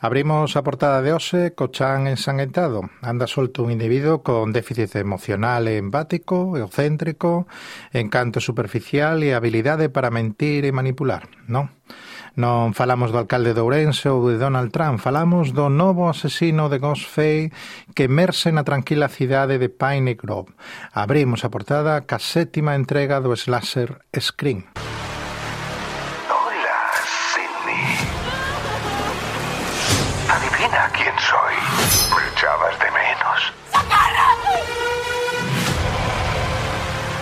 Abrimos a portada de hoxe co chan ensanguentado. Anda solto un individuo con déficit emocional e empático, egocéntrico, encanto superficial e habilidade para mentir e manipular, non? Non falamos do alcalde de Ourense ou de Donald Trump, falamos do novo asesino de Ghostface que emerse na tranquila cidade de Pine Grove. Abrimos a portada ca sétima entrega do slasher Scream.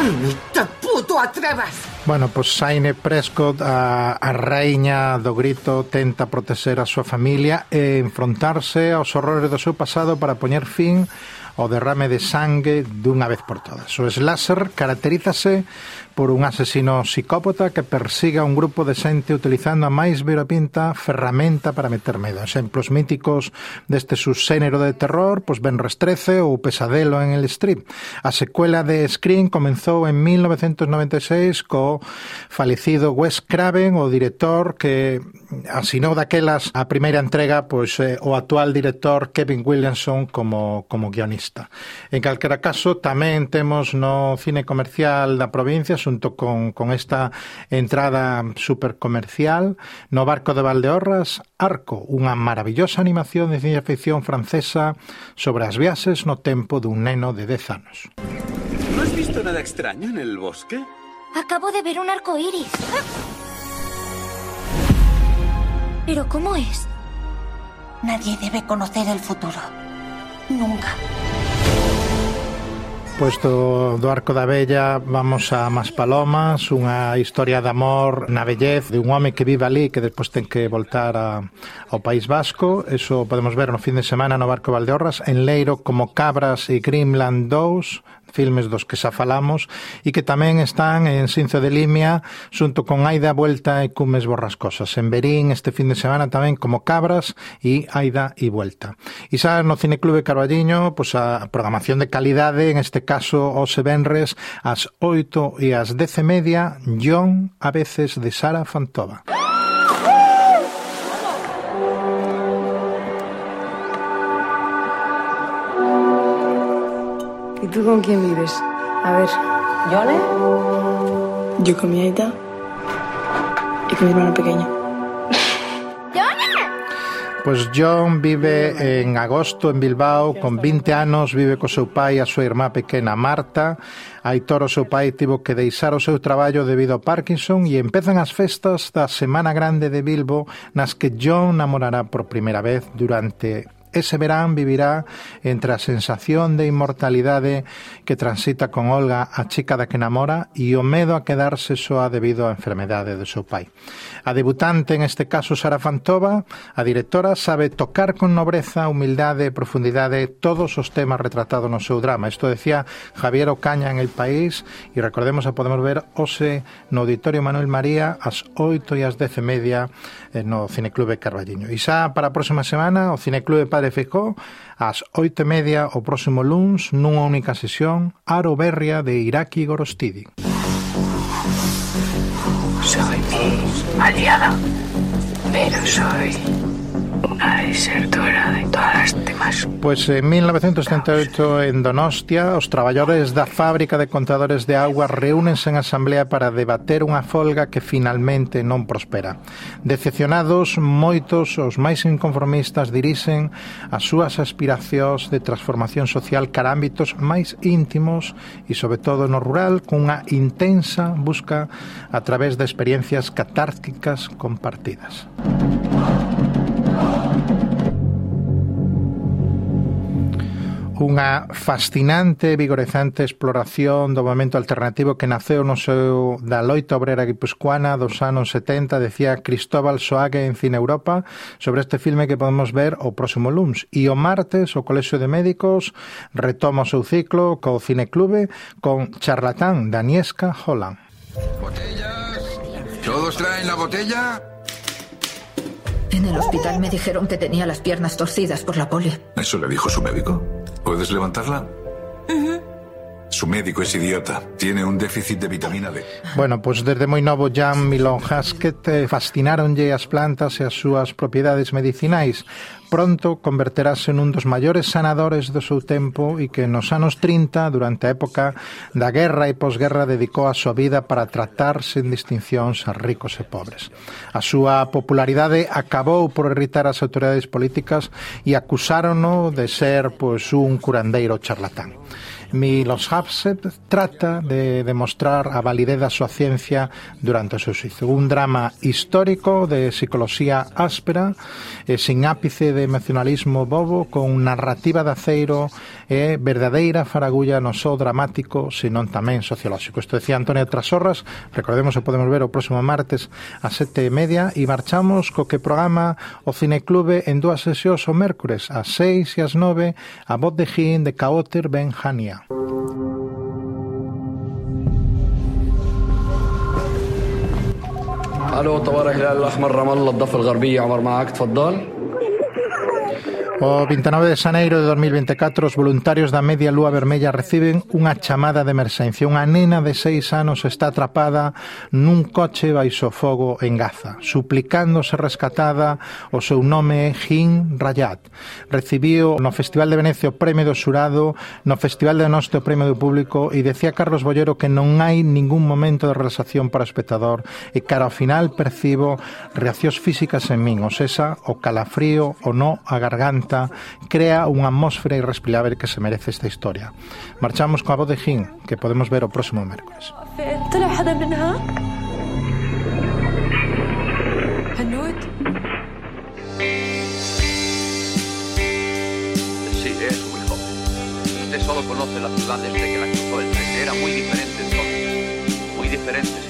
¡No te puto atrevas! Bueno, pois Saine Prescott, a, a reiña do grito, tenta protexer a súa familia e enfrontarse aos horrores do seu pasado para poñer fin o derrame de sangue dunha vez por todas. O slasher caracterízase por un asesino psicópata que persiga un grupo de xente utilizando a máis veropinta ferramenta para meter medo. Exemplos míticos deste subxénero de terror, pois Ben Restrece ou Pesadelo en el Strip. A secuela de Scream comenzou en 1996 co falecido Wes Craven, o director que asinou daquelas a primeira entrega pois eh, o actual director Kevin Williamson como como guionista. En calquera caso, tamén temos no cine comercial da provincia xunto con, con esta entrada super comercial no barco de Valdeorras Arco, unha maravillosa animación de ciencia ficción francesa sobre as viaxes no tempo dun neno de 10 anos. ¿No has visto nada extraño en el bosque? Acabo de ver un arco iris. ¿Pero cómo es? Nadie debe conocer el futuro. Nunca. Pois do, do Arco da Bella vamos a Maspalomas, unha historia de amor na vellez de un home que vive ali que despois ten que voltar a, ao País Vasco. Eso podemos ver no fin de semana no Barco Valdeorras, en Leiro como Cabras e Grimland 2, filmes dos que xa falamos e que tamén están en Sinzo de Limia xunto con Aida Vuelta e Cumes Borrascosas en Berín este fin de semana tamén como Cabras e Aida e Vuelta. E xa no Cineclube Carballiño pois a programación de calidade en este caso os Benres ás 8 e ás 10 e media John a veces de Sara Fantova ¿Y tú con quién vives? A ver. ¿Yone? Yo con mi aita y con mi hermano pequeño. Pois John vive en agosto en Bilbao con 20 anos, vive co seu pai e a súa irmá pequena Marta. Aitor o seu pai tivo que deixar o seu traballo debido ao Parkinson e empezan as festas da Semana Grande de Bilbo nas que John namorará por primeira vez durante Ese verán vivirá entre a sensación de inmortalidade que transita con Olga a chica da que namora e o medo a quedarse soa debido á enfermedade do seu pai. A debutante, en este caso Sara Fantova, a directora sabe tocar con nobreza, humildade e profundidade todos os temas retratados no seu drama. Isto decía Javier Ocaña en El País e recordemos a podemos ver hoxe no Auditorio Manuel María ás 8 e ás 10 e media eh, no Cineclube Carballiño. E xa para a próxima semana o Cineclube Padre Feijóo ás oito e media o próximo luns nunha única sesión Aro Berria de Iraki Gorostidi. Soy mi aliada, pero soy una desertora de todas as demás. Pois en 1978 en Donostia, os traballadores da fábrica de contadores de agua reúnense en asamblea para debater unha folga que finalmente non prospera. Decepcionados, moitos os máis inconformistas dirixen as súas aspiracións de transformación social cara ámbitos máis íntimos e sobre todo no rural cunha intensa busca a través de experiencias catárticas compartidas. unha fascinante e vigorezante exploración do movimento alternativo que naceu no seu da loita obrera guipuscoana dos anos 70, decía Cristóbal Soague en Cine Europa, sobre este filme que podemos ver o próximo lunes. E o martes o Colexio de Médicos retoma o seu ciclo co Cineclube con Charlatán Daniesca Holland. Botellas. ¿Todos traen la botella? En el hospital me dijeron que tenía las piernas torcidas por la poli. ¿Eso le dijo su médico? ¿Puedes levantarla? Su médico es idiota. Tiene un déficit de vitamina D. Bueno, pois pues desde moi novo Jan Milon Haskett eh, fascináronlle as plantas e as súas propiedades medicinais. Pronto converterase nun dos maiores sanadores do seu tempo e que nos anos 30, durante a época da guerra e posguerra, dedicou a súa vida para tratar sen distincións a ricos e pobres. A súa popularidade acabou por irritar as autoridades políticas e acusárono de ser pois, un curandeiro charlatán. Milos Hapset trata de demostrar a validez da súa ciencia durante o seu suizo. Un drama histórico de psicoloxía áspera, e sin ápice de emocionalismo bobo, con narrativa de aceiro e eh, verdadeira faragulla non só dramático, senón tamén sociolóxico. Isto decía Antonio Trasorras, recordemos que podemos ver o próximo martes a sete e media, e marchamos co que programa o Cineclube en dúas sesións o mércores, a seis e as nove, a voz de Gin de Caóter Benjania. ألو طوارئ الهلال الأحمر رام الله الضفة الغربية. عمر معك تفضل. O 29 de xaneiro de 2024 os voluntarios da Media Lúa Vermella reciben unha chamada de emerxencia. Unha nena de seis anos está atrapada nun coche baixo fogo en Gaza. Suplicándose rescatada, o seu nome é Jim Rayat. Recibiu no Festival de Venecia o Premio do Xurado, no Festival de Noste o Premio do Público e decía Carlos Bollero que non hai ningún momento de relaxación para o espectador e cara ao final percibo reaccións físicas en min, o sesa, o calafrío, o no a garganta crea unha atmósfera irrespirable que se merece esta historia. Marchamos coa voz de Jin, que podemos ver o próximo mércoles. طلع حدا منها؟ هنود؟ Sí, es muy joven. Usted solo conoce la ciudad desde que la cruzó el tren. Era muy diferente entonces. Muy diferente, señor.